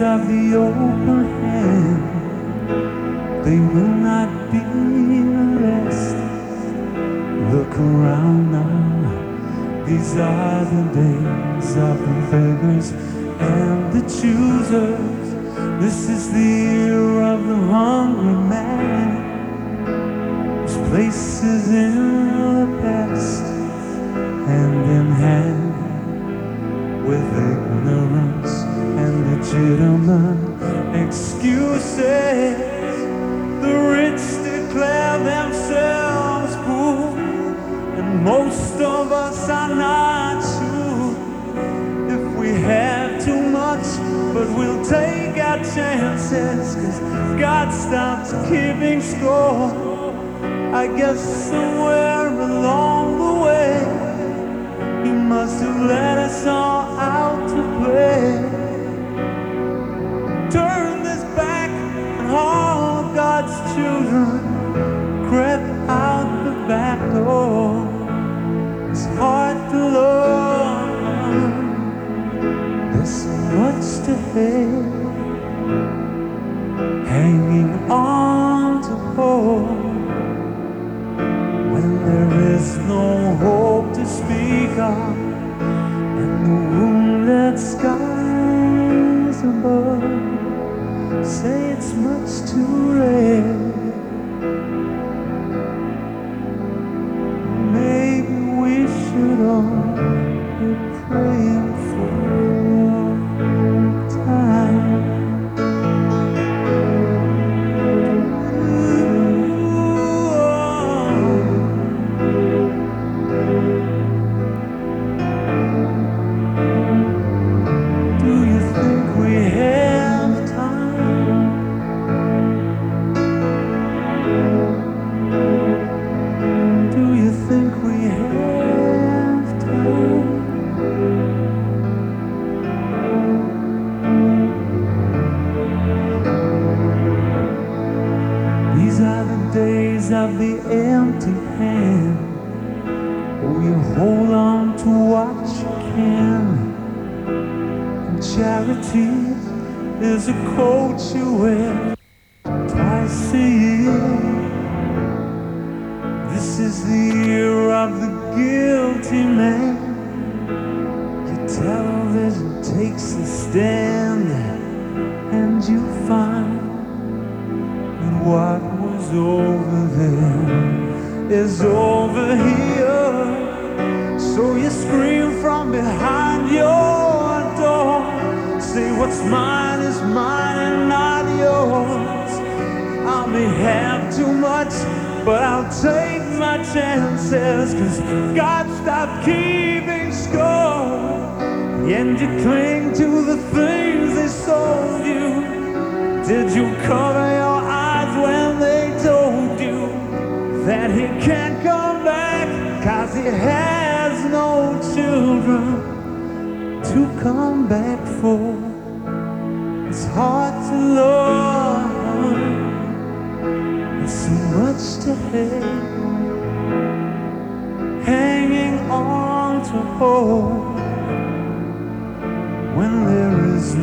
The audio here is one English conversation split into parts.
of the open hand. They will not be less. Look around now. These are the days of the beggars and the choosers. This is the year of the hungry man. Whose place is in the past, hand in hand with ignorance legitimate excuses. The rich declare themselves poor, and most of us are not sure if we have too much, but we'll take our chances, cause God stops keeping score. I guess somewhere along the way, He must have let us all out to play. It's hard to love. There's so much to hate, hanging on to hope. When there is no hope to speak of,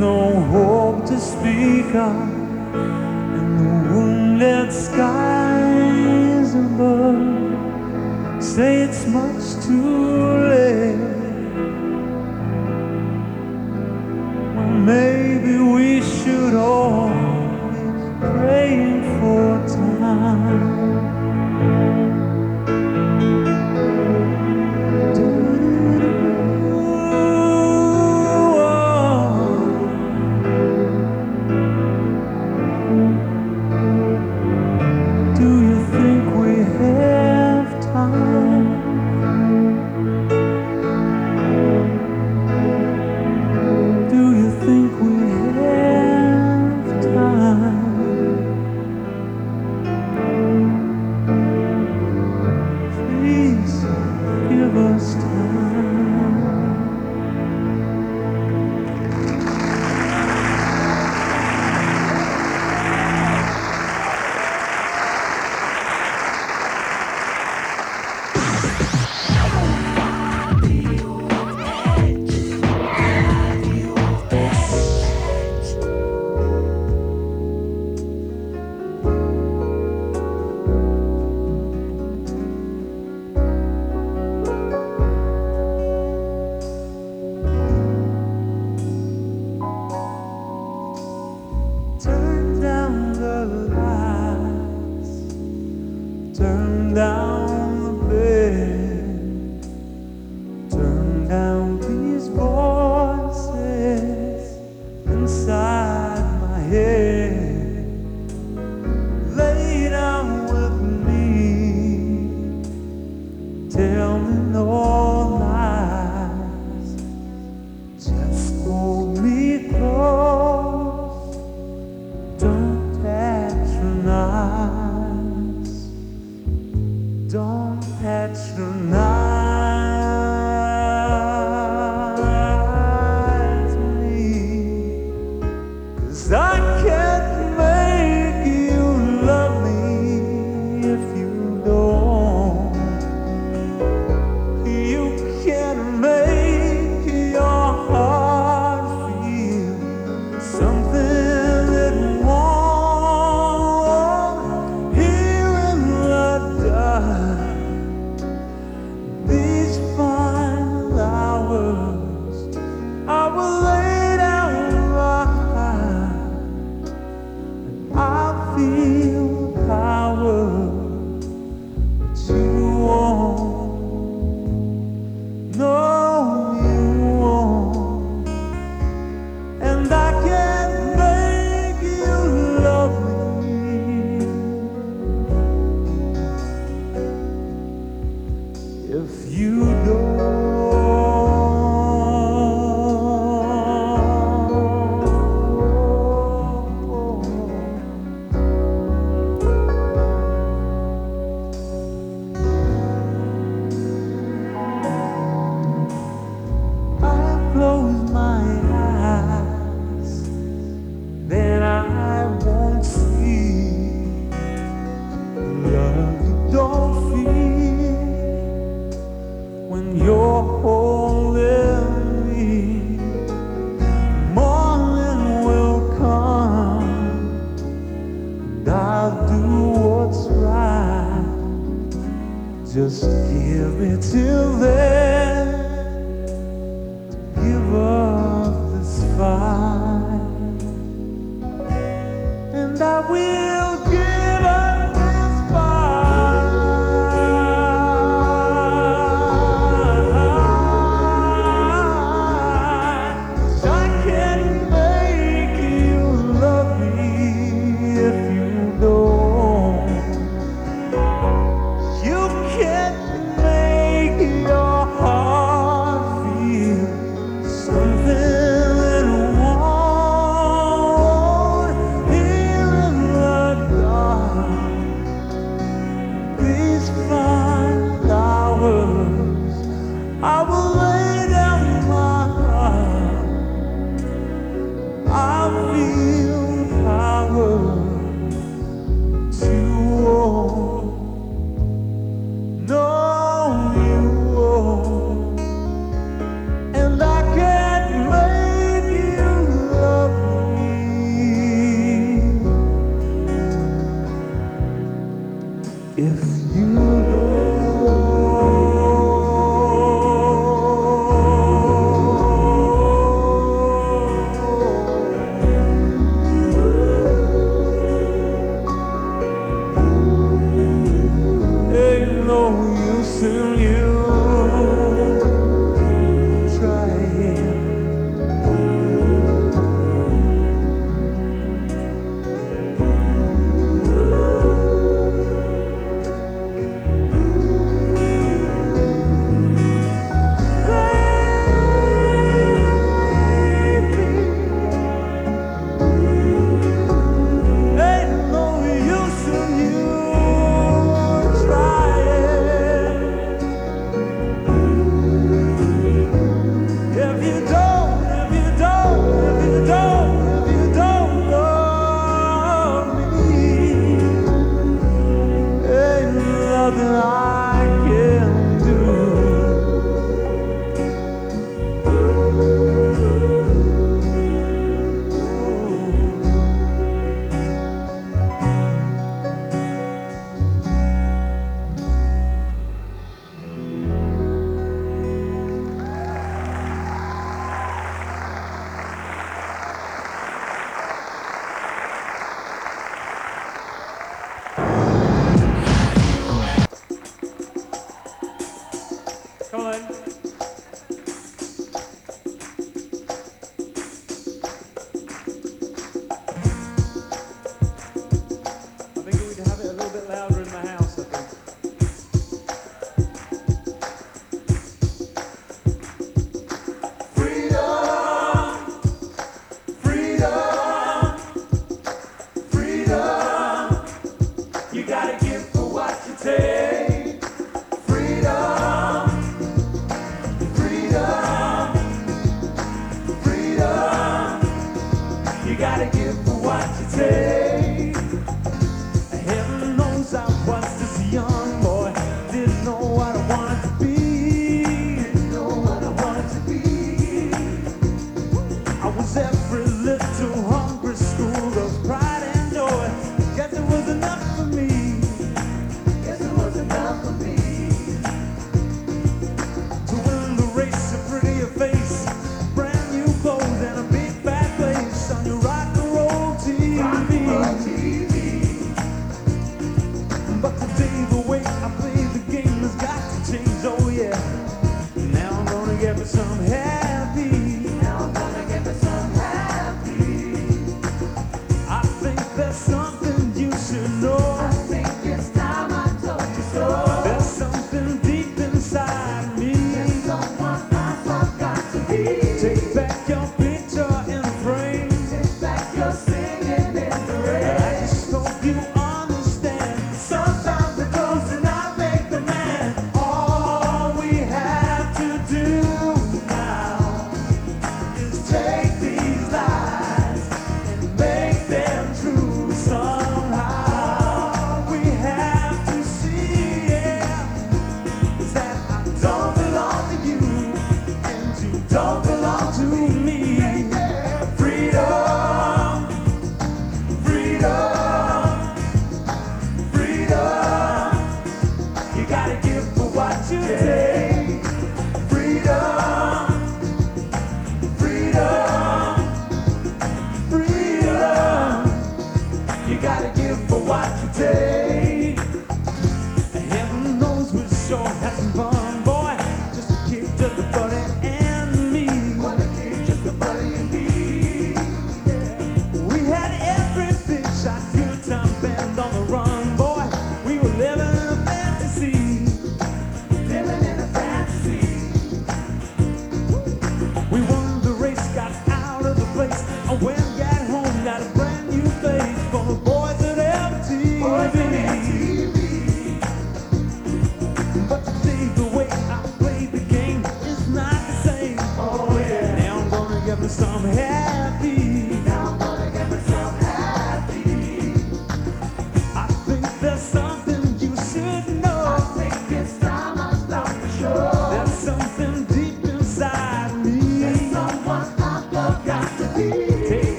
no hope to speak of. And the wounded skies above say it's much too late. Well, maybe we should all be praying for time.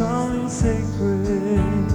Something sacred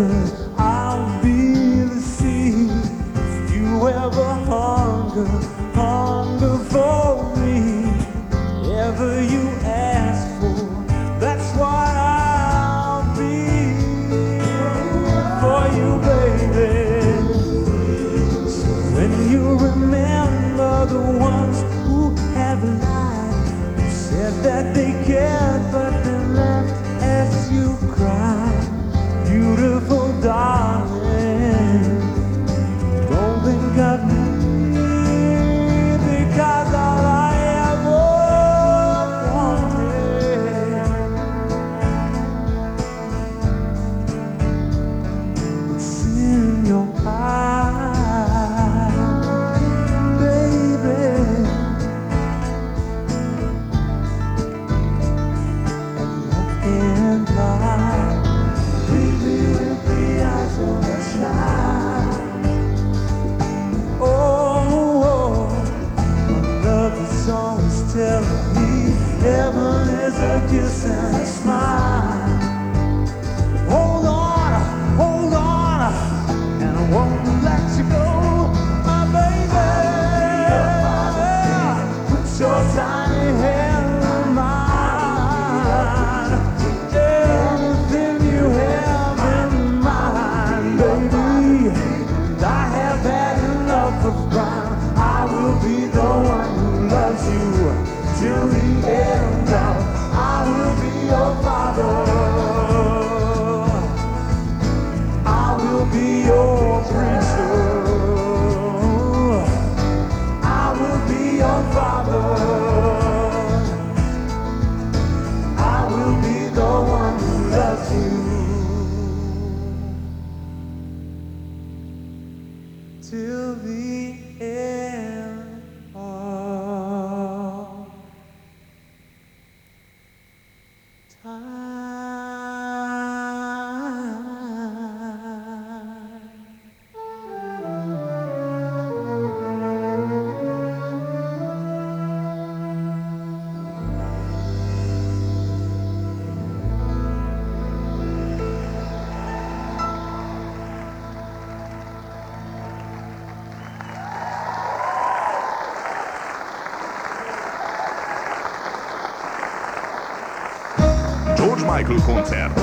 Jesus. Michael Konzert.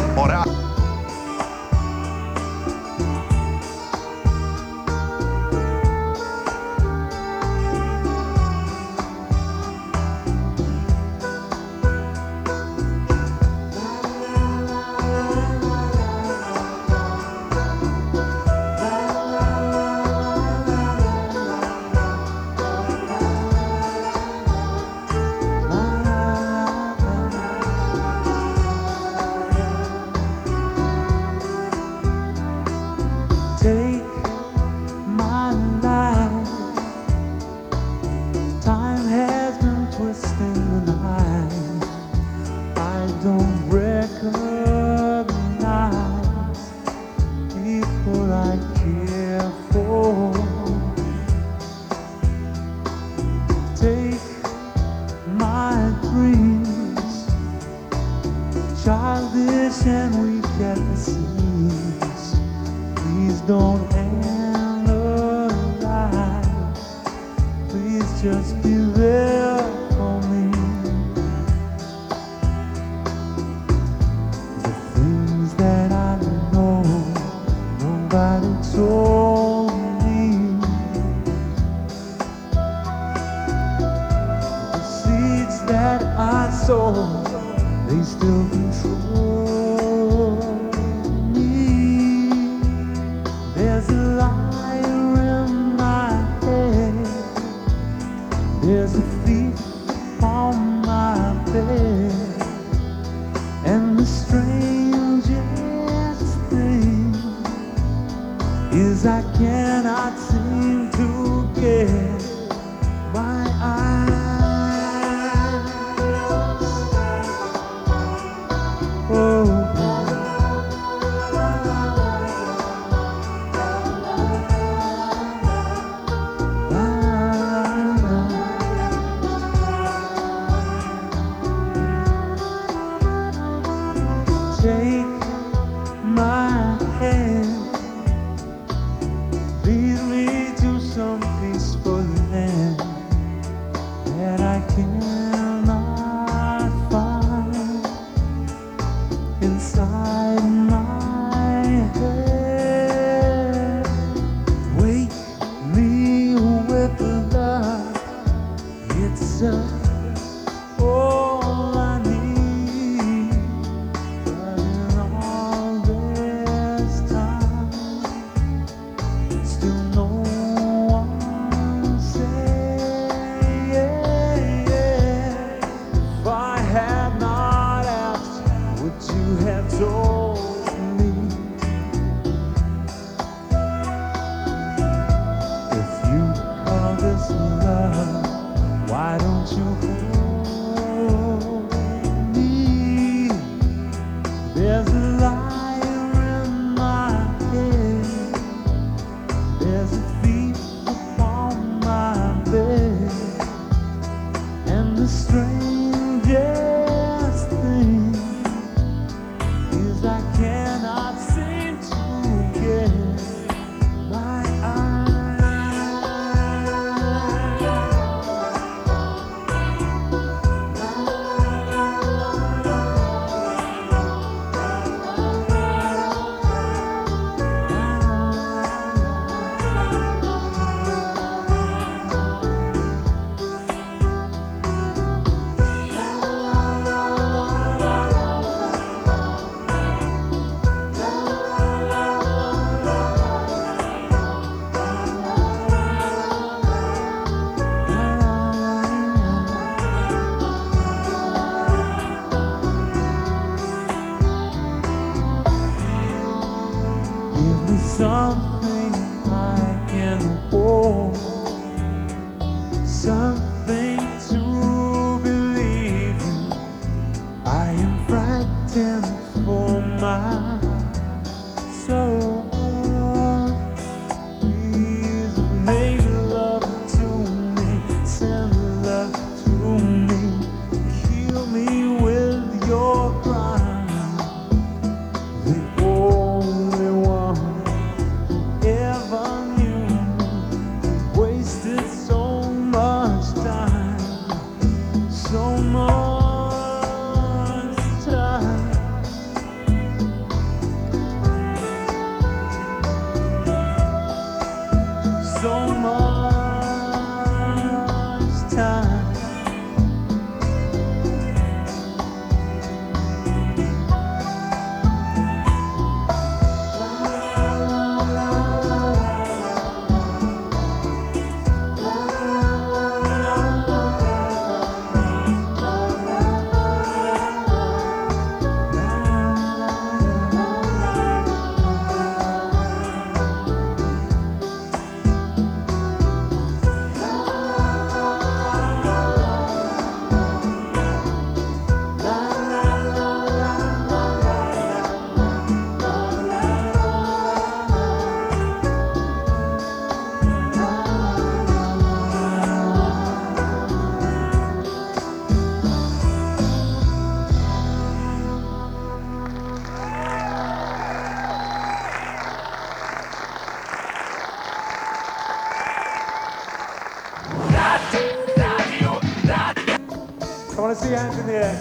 I want to see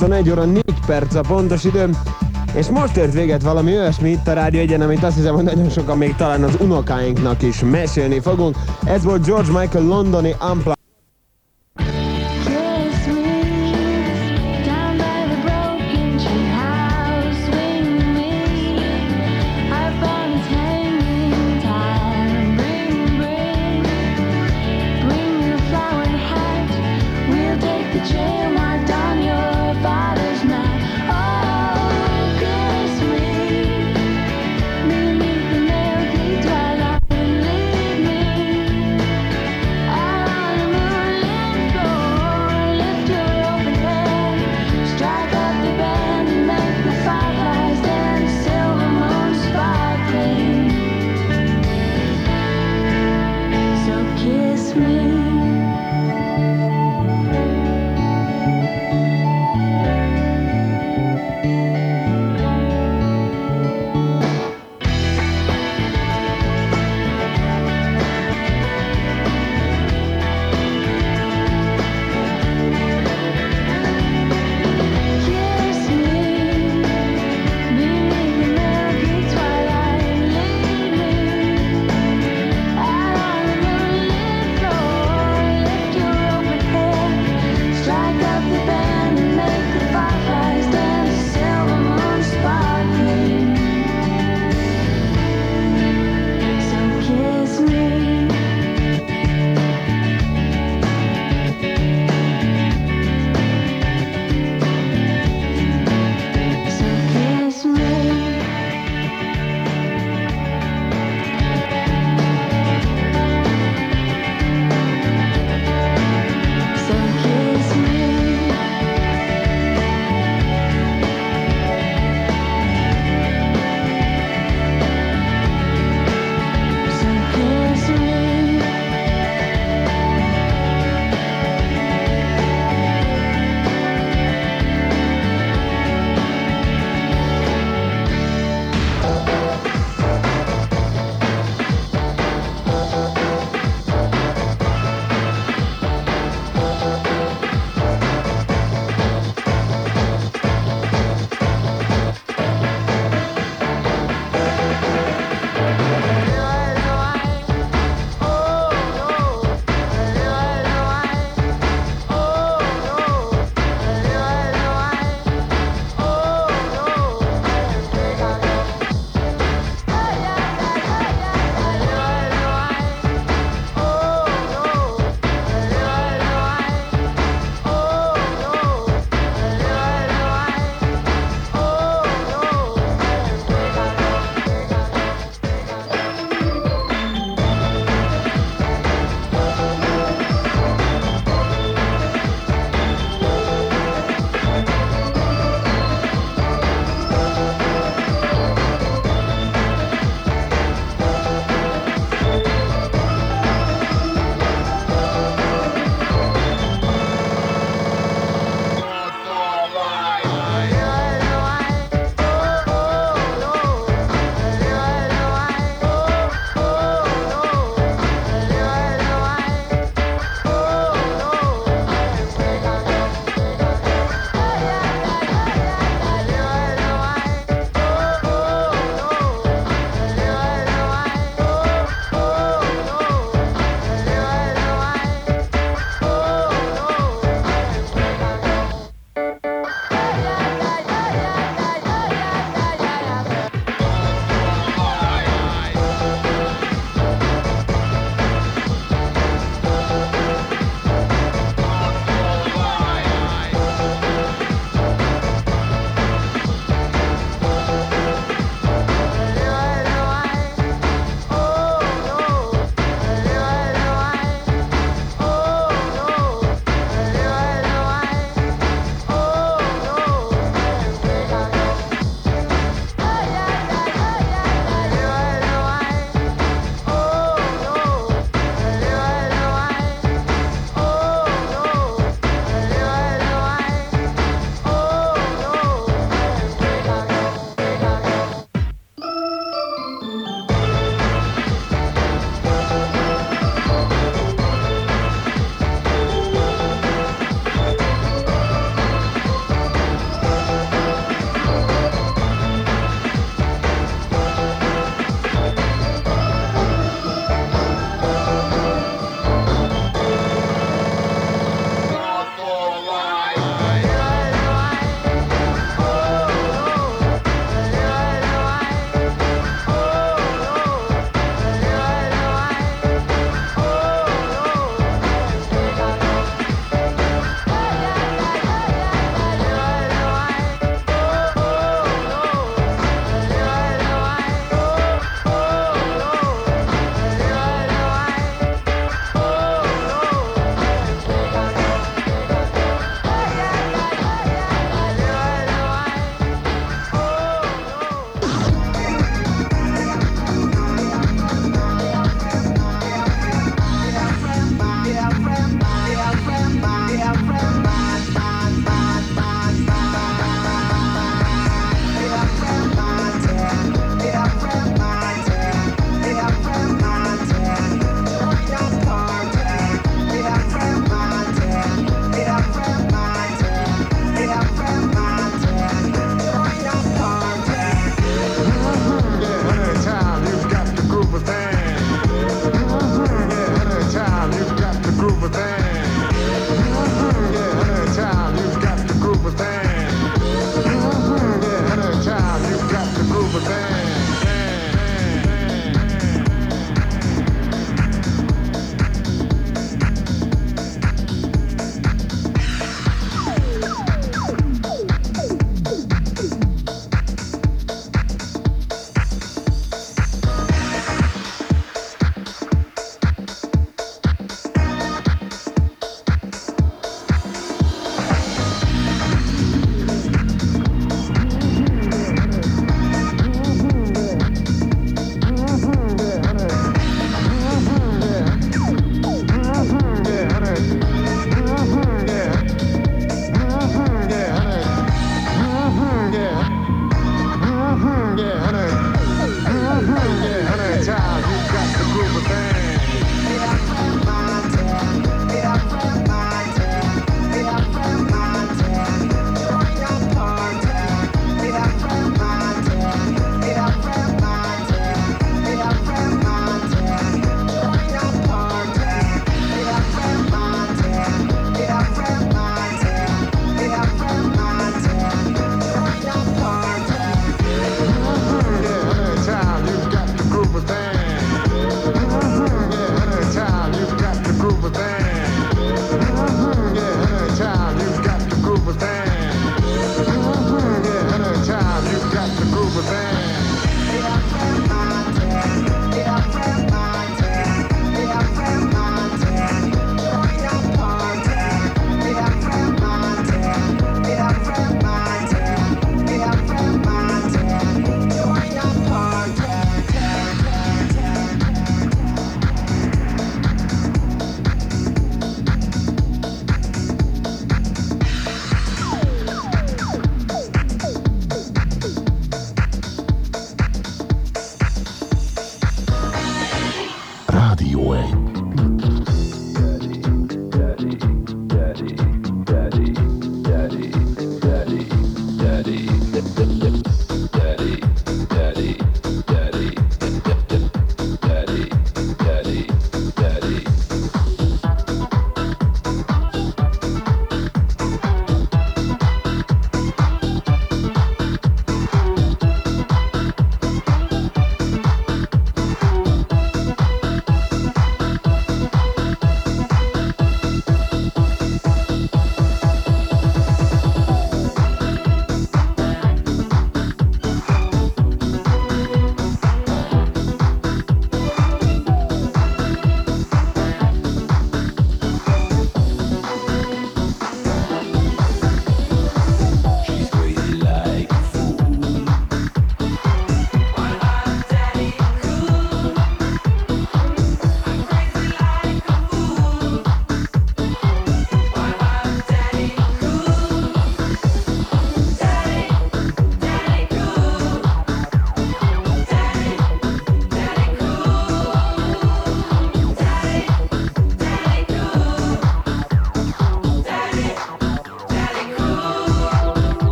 21 óra 4 perc a pontos idő, és most ért véget valami olyasmi itt a Rádió Egyen, amit azt hiszem, hogy nagyon sokan még talán az unokáinknak is mesélni fogunk. Ez volt George Michael londoni Unplugged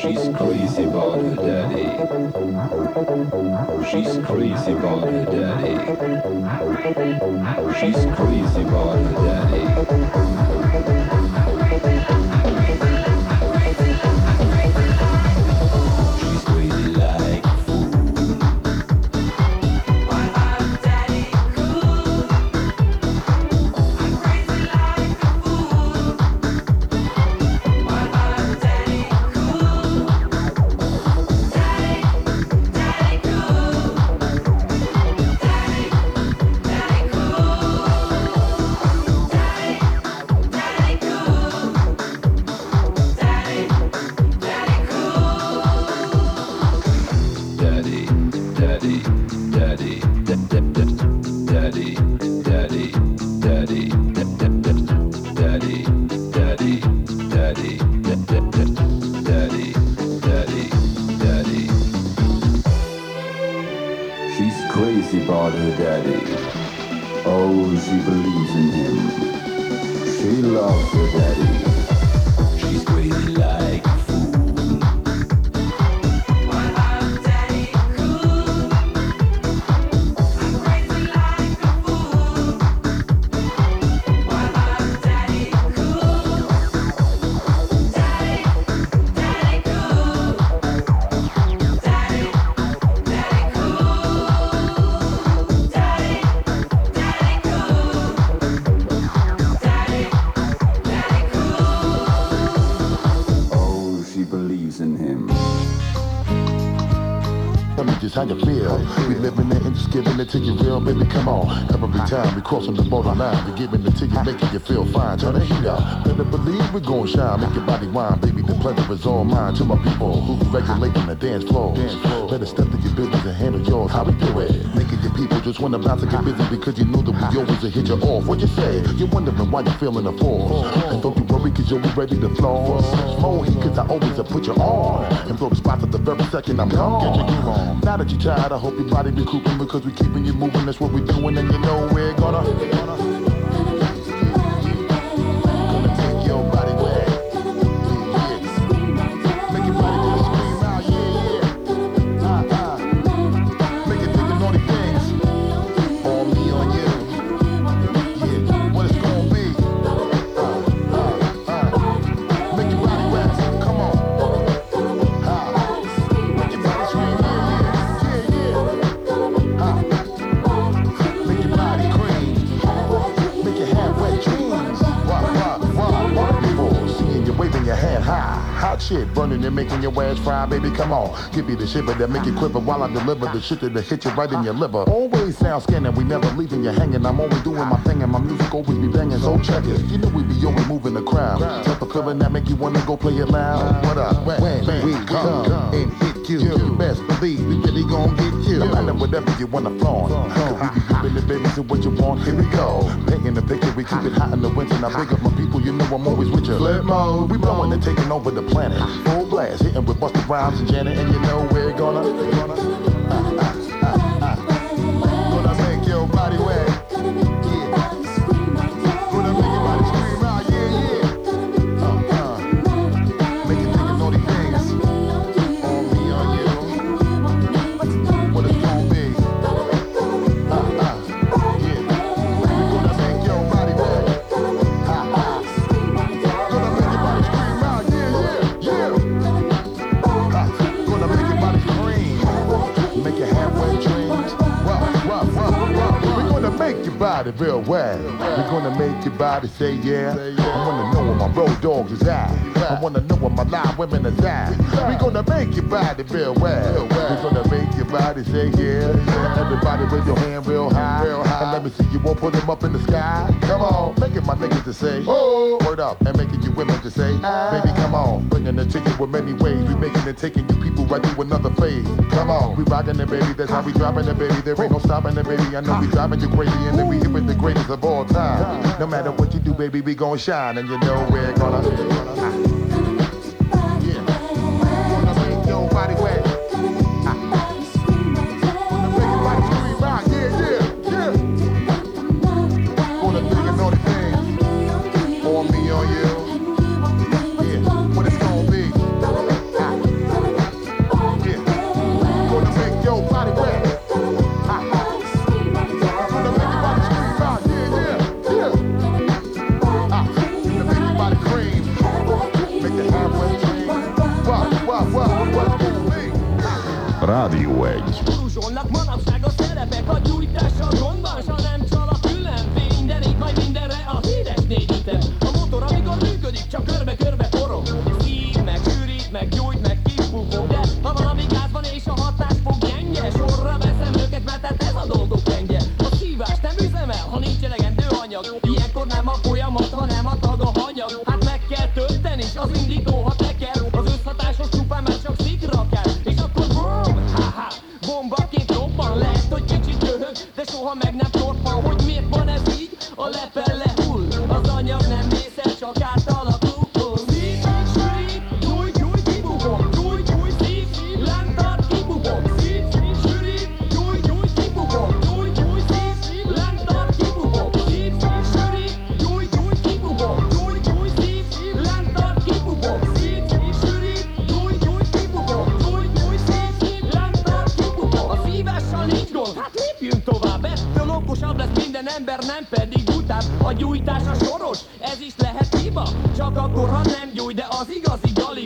She's crazy about her daddy. She's crazy about her daddy. She's crazy about her daddy. Time. We crossing the borderline. We giving it to you, making you feel fine. Turn the heat up. Better believe we're gonna shine. Make your body wine, baby. The pleasure is all mine. To my people who regulating the dance floor. Better step to your business and handle yours. How we do it? Making your people just wanna bounce and get busy because you know that we always hit you off. What you say? You're wondering why you're feeling the force. And don't you worry cause you'll be ready to flow. More heat cause I always have put you on. And blow the spots at the very second I'm gone. On. Now that you're tired, I hope your body be cooping because we keeping you moving. That's what we're doing and you know we're gonna. Ass fry, baby, come on. Give me the shiver that make you quiver while I deliver the shit that'll hit you right in your liver. Always sound scanning, we never leaving you hanging. I'm always doing my thing and my music always be banging, so check it. You know we be always moving the crowd. Type of feeling that make you wanna go play it loud. What up? When, when we come and hit you, you best believe Whatever you wanna flaunt. We be giving the baby to what you want, here we go. Painting the picture, we keep it hot in the winter. Now big up my people, you know I'm always with you. Flip mode, we blowing and taking over the planet. Full blast, hitting with Busta Rhymes and Janet, and you know we're gonna, gonna, body real well. We're gonna make your body say yeah. I wanna know where my road dogs is at. I wanna know where my live women is at. We're gonna make your body real well. We're gonna make your body say yeah. Everybody with your hand real high. And let me see you won't put them up in the sky. Come on, making my niggas to say, oh, word up, and making you women to say, ah. baby, come on, bringing it to you with many ways. We making it, taking you people right through another phase. Come on, we rocking it, baby. That's how we dropping it, baby. There ain't no stopping it, baby. I know we driving you crazy, and then we hit with the greatest of all time. No matter what you do, baby, we gon' shine, and you know we're gonna.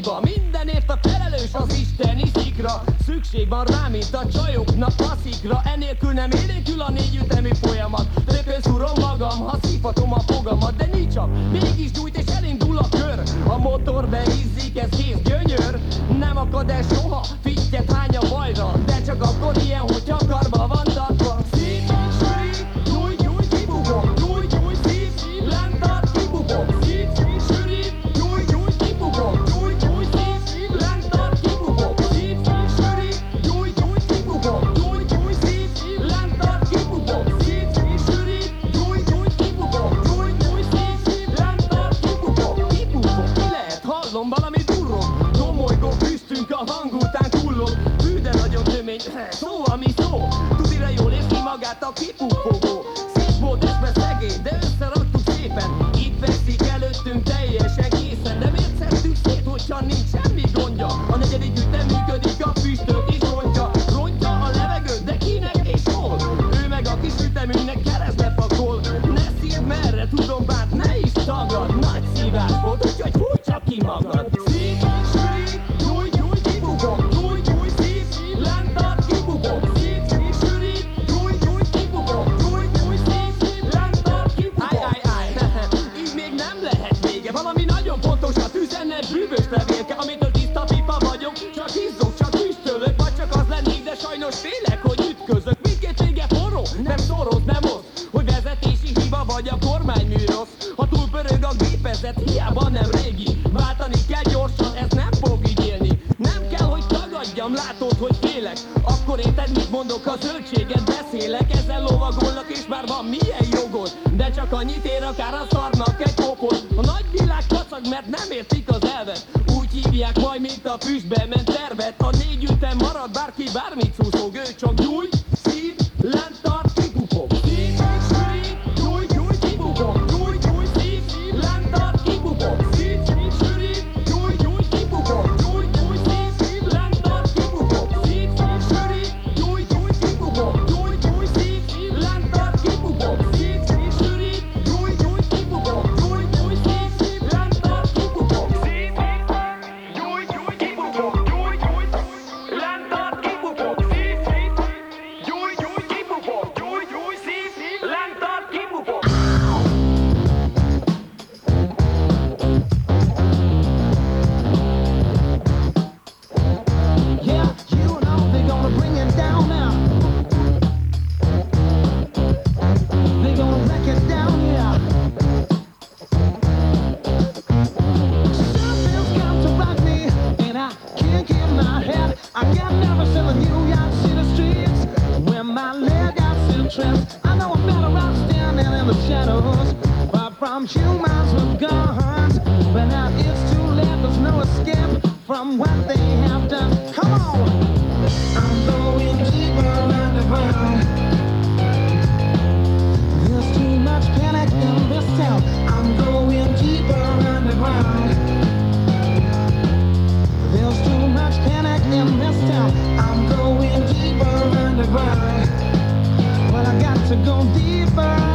hiba Mindenért a felelős az isteni szikra Szükség van rá, mint a csajoknak a szikra. Enélkül nem élékül a négy ütemű folyamat. Röpön szúrom magam, ha szívhatom a fogamat. De nincs csak, mégis gyújt és elindul a kör. A motor beizzik, ez kész gyönyör. Nem akad el soha, Good. Boom. from what they have done. Come on! I'm going deeper underground. There's too much panic in this town. I'm going deeper underground. There's too much panic in this town. I'm going deeper underground. But I got to go deeper.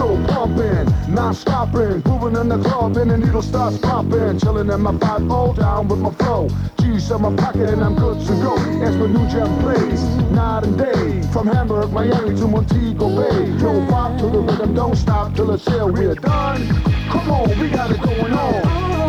So pumping, not stopping. Moving in the club and the needle starts popping. Chilling in my 5 down with my flow. G's in my pocket and I'm good to go. As my new jam plays, night and day. From Hamburg, Miami to Montego Bay. Yo, pop to the rhythm, don't stop till it's here. We're done. Come on, we got it going on.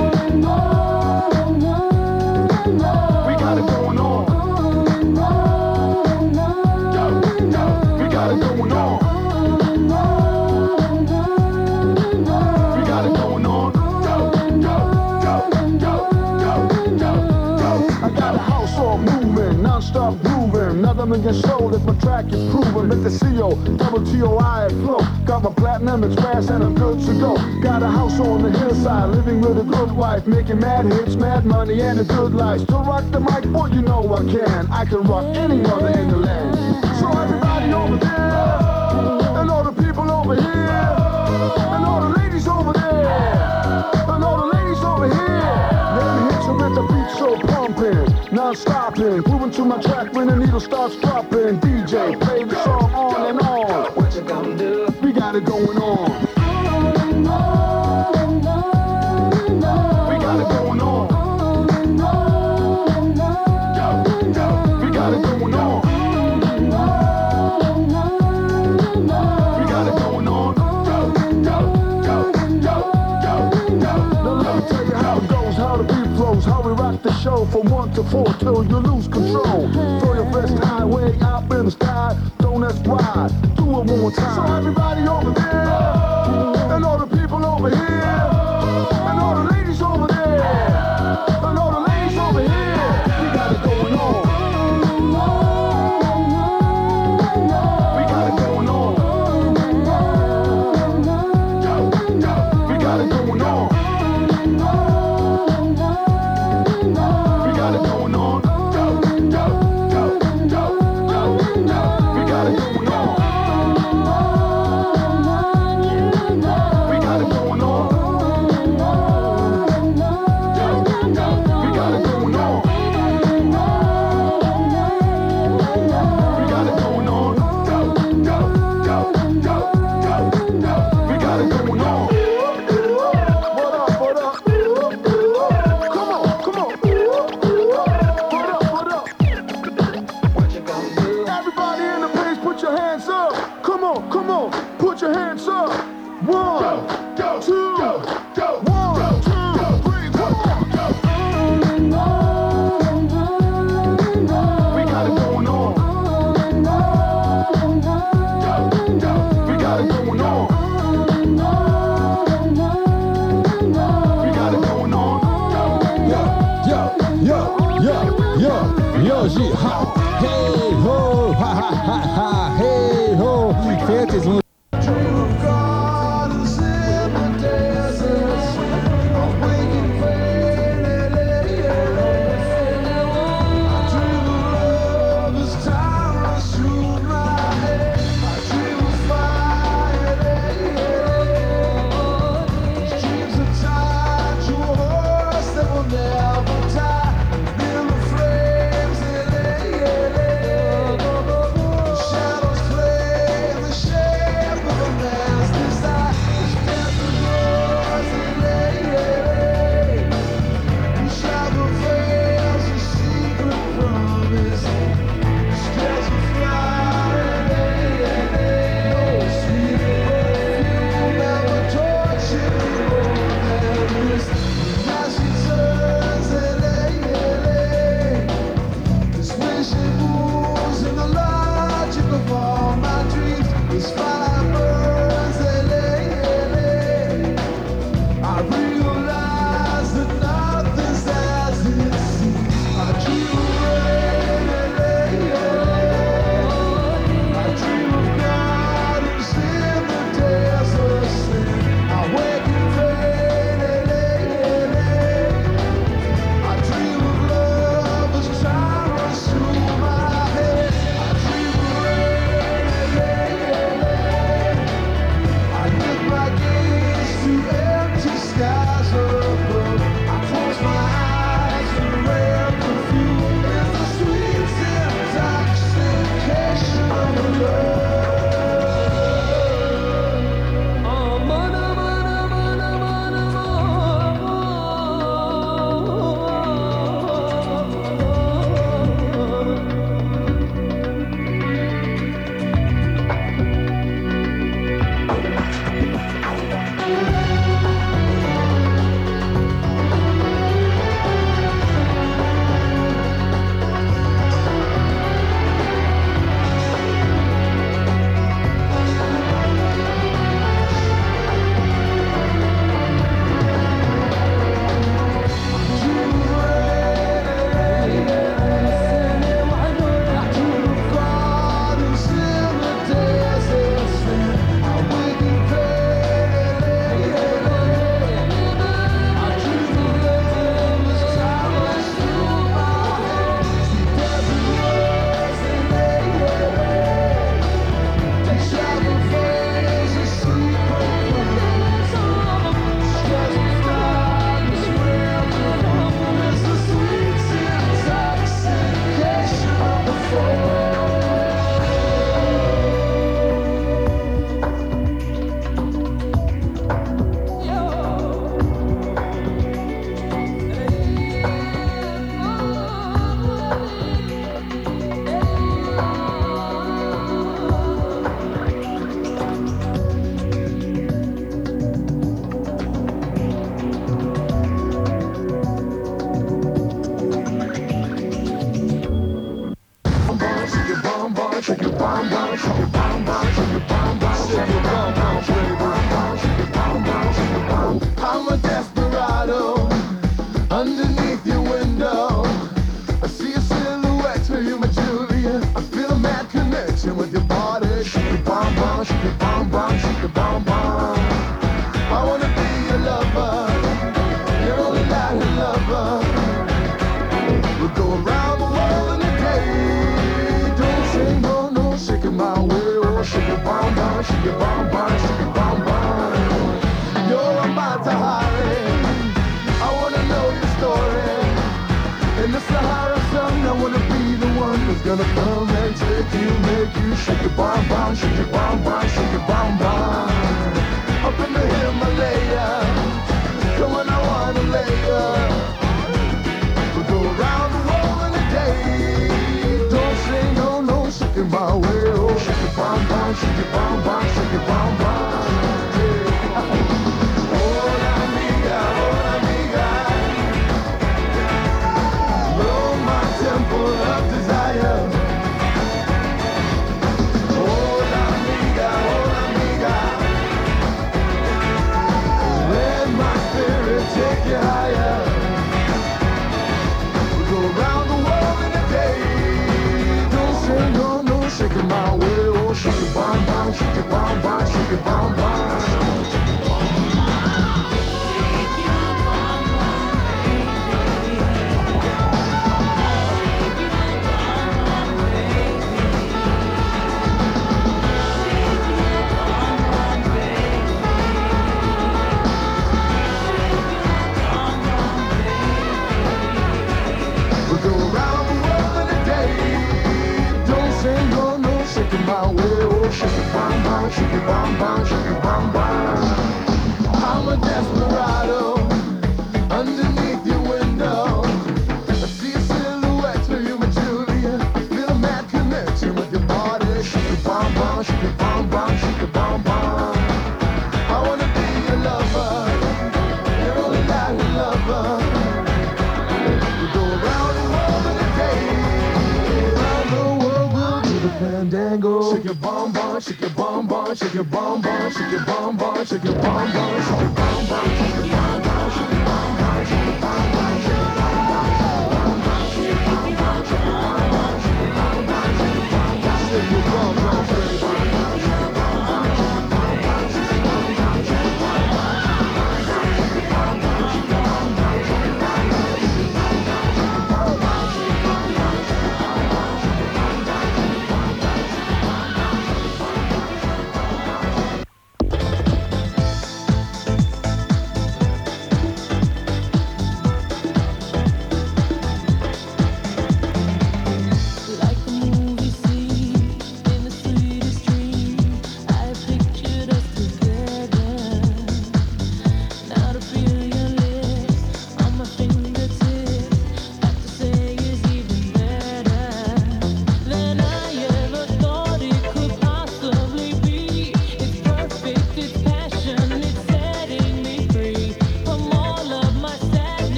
Moving, non-stop grooving. Nothing against soul if my track is proven. Met the CO, double T-O-I and flow. Got my platinum, it's fast and I'm good to go. Got a house on the hillside, living with a good wife. Making mad hits, mad money and a good life. To rock the mic, boy, you know I can. I can rock any mother in the land. So everybody over there, and all the people over here, and all the ladies over there, and all the ladies over here. Let me hit you with the beat so pumping, non-stopping. To my track when the needle starts dropping. Four till you lose control. Throw your best high way up in the sky, don't ask why. Do it one more time. So everybody over there, and all the people over here,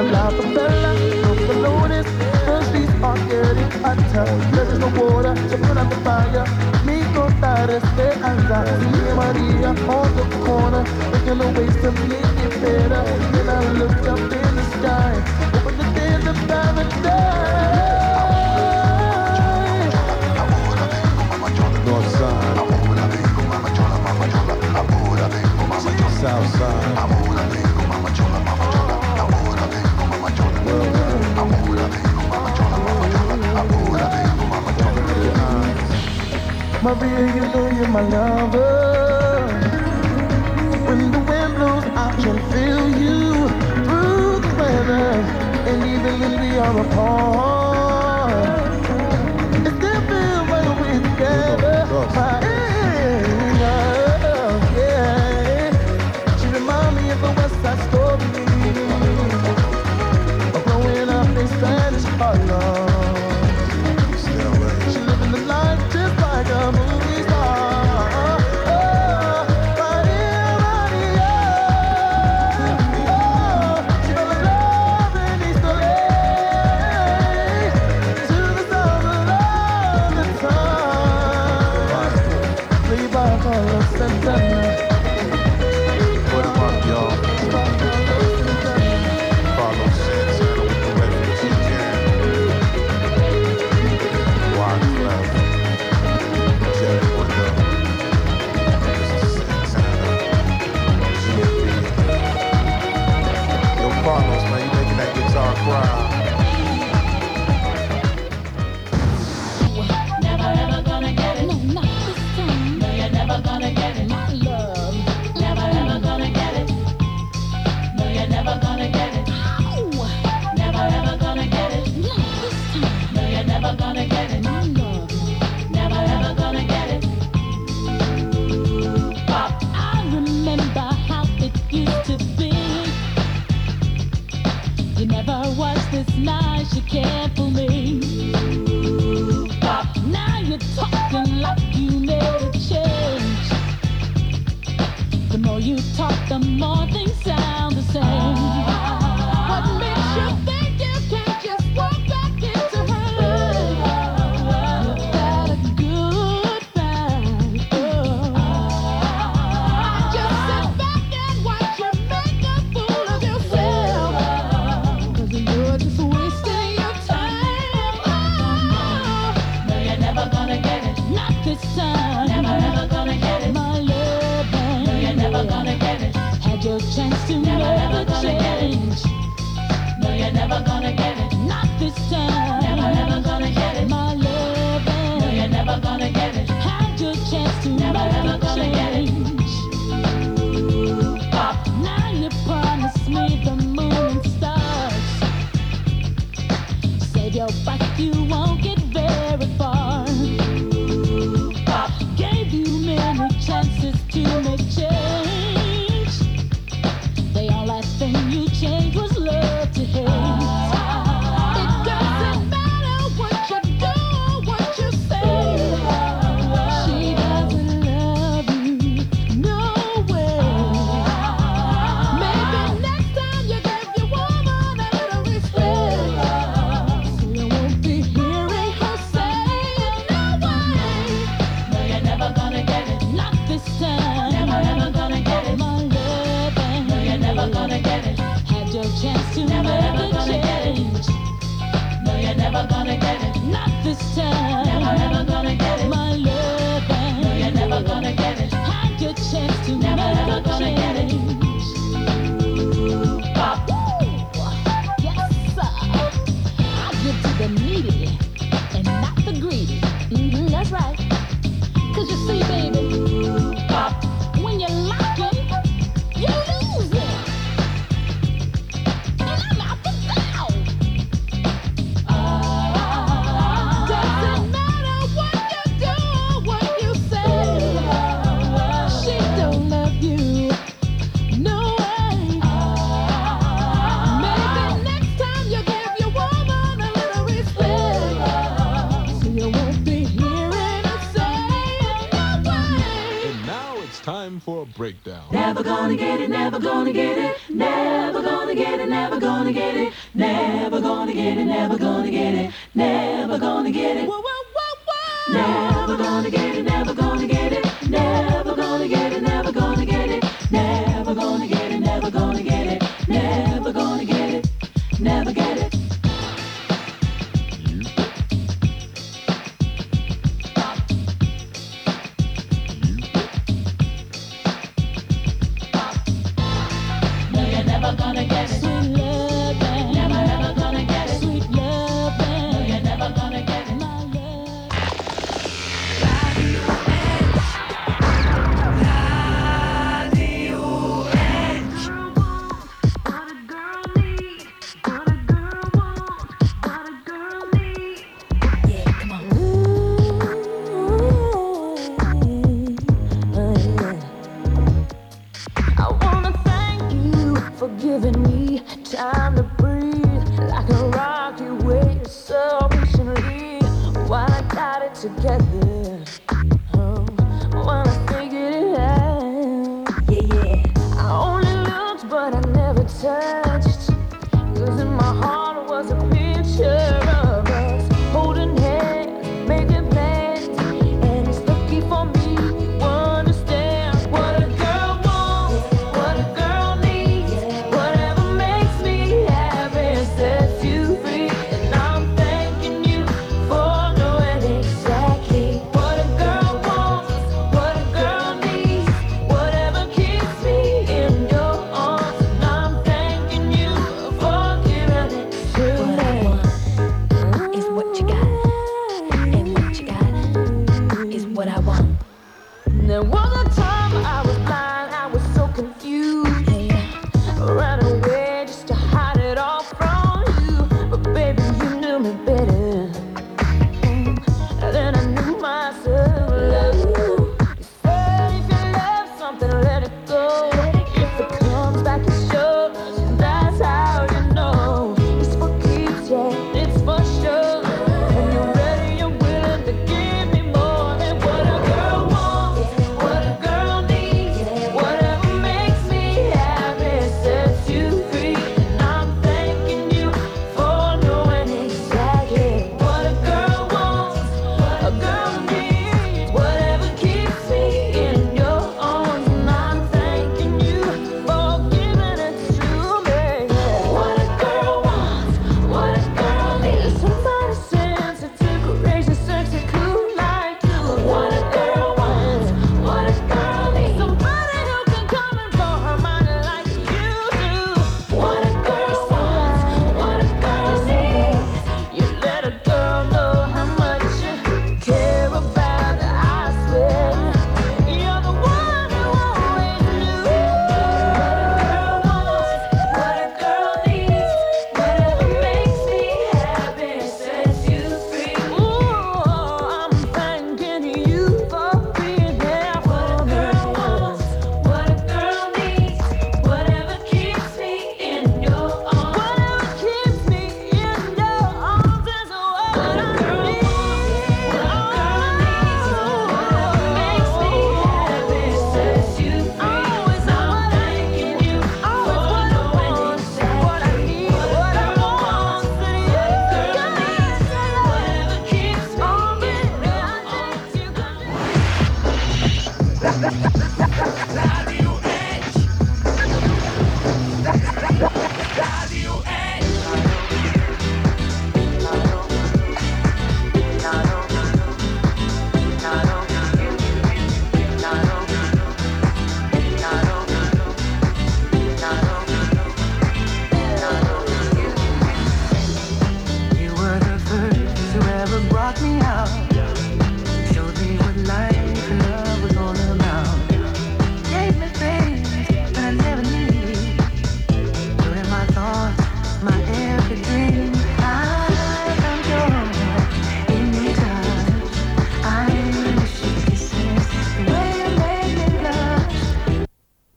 am La Papella, no balloonist. The streets are getting hotter. There's no water, put out the fire. Me Maria on the corner, a ways to make it better. Then I looked up in the sky, hoping that there's a paradise. I'll you know you're my lover. When the wind blows, I can feel you through the weather, and even when we are apart.